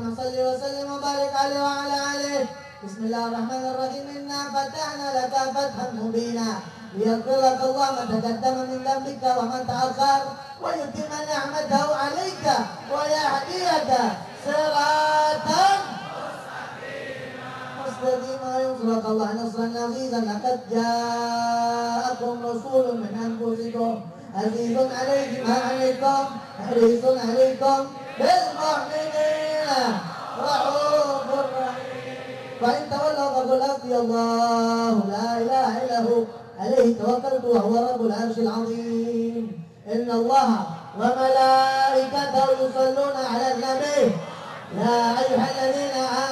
اللهم صل وسلم وبارك عليه وعلى آله. بسم الله الرحمن الرحيم. إنا فتحنا لك فتحا مبينا. ليغفر لك الله ما تقدم من ذنبك وما تأخر. ويتم نعمته عليك ويهديك صراطا مستقيما. وينصرك الله نصرا عزيزا. لقد جاءكم رسول من أنفسكم. عزيز عليه ما عليكم حريص عليكم. بالمؤمنين الرؤوف الرحيم فإن تولوا فقل حسبي الله لا إله إلا هو عليه توكلت وهو رب العرش العظيم. إن الله وملائكته يصلون على النبي. يا أيها الذين آمنوا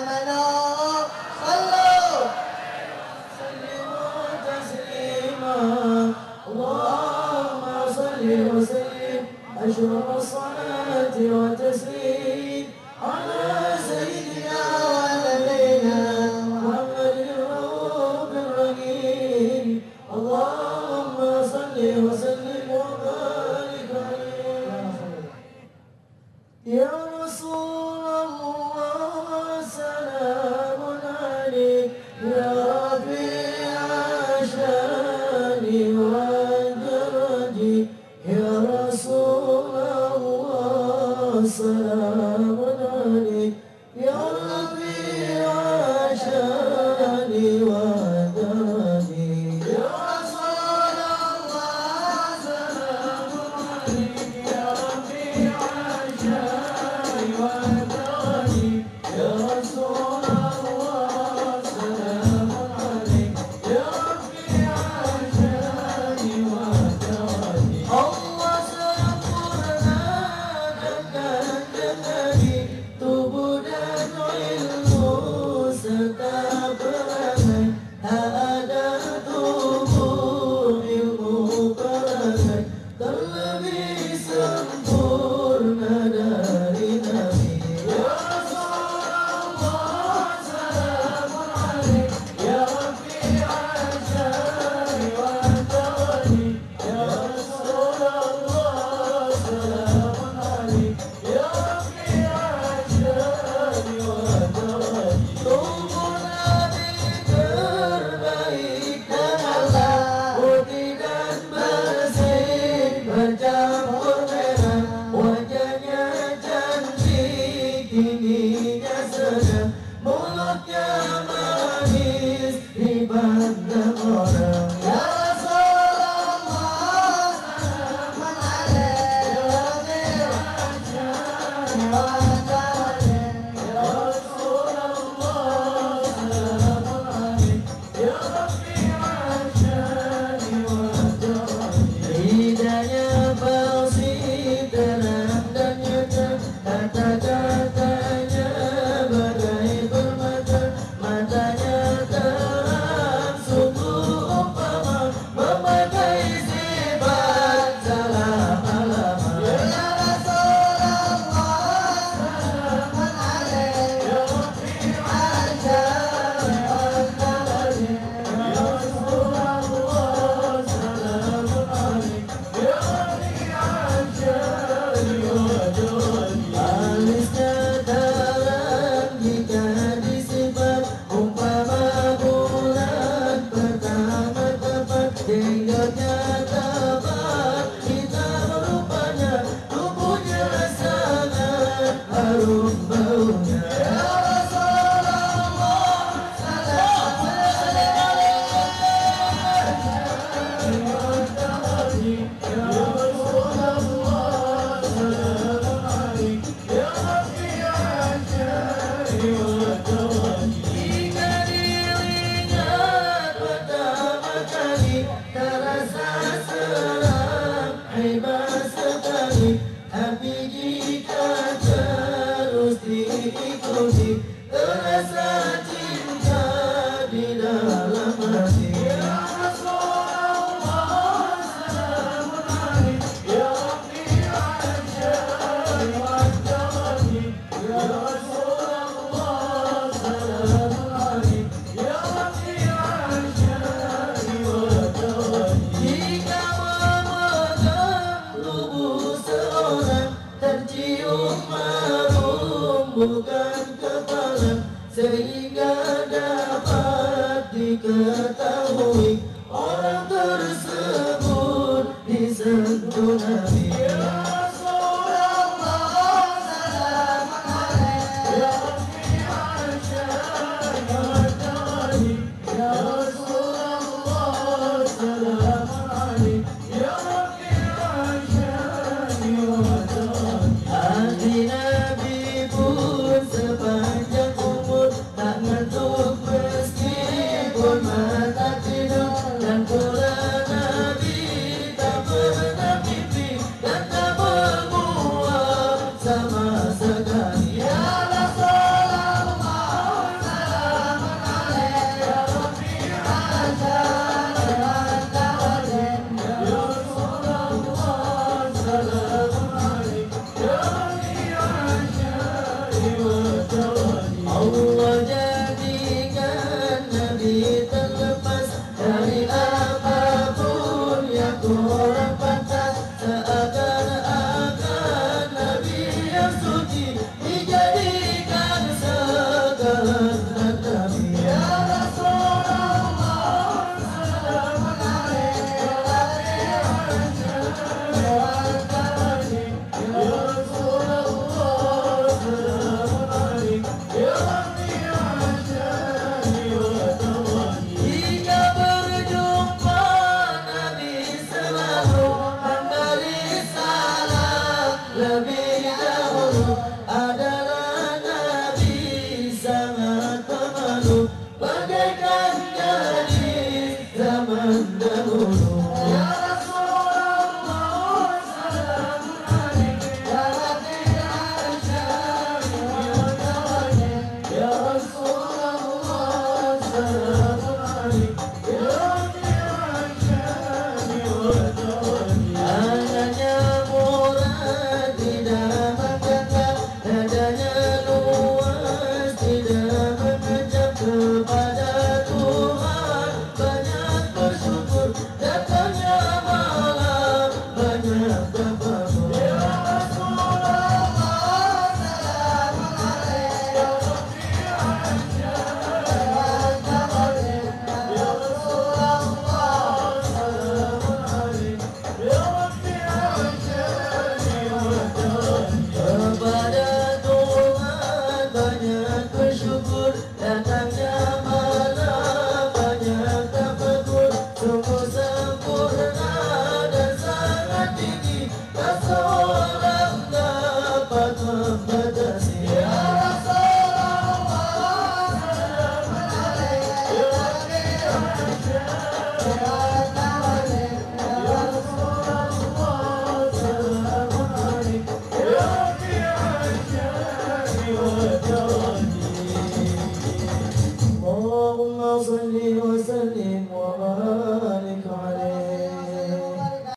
Oh. Bukan kepala sehingga dapat diketahui orang tersebut disentuh Nabi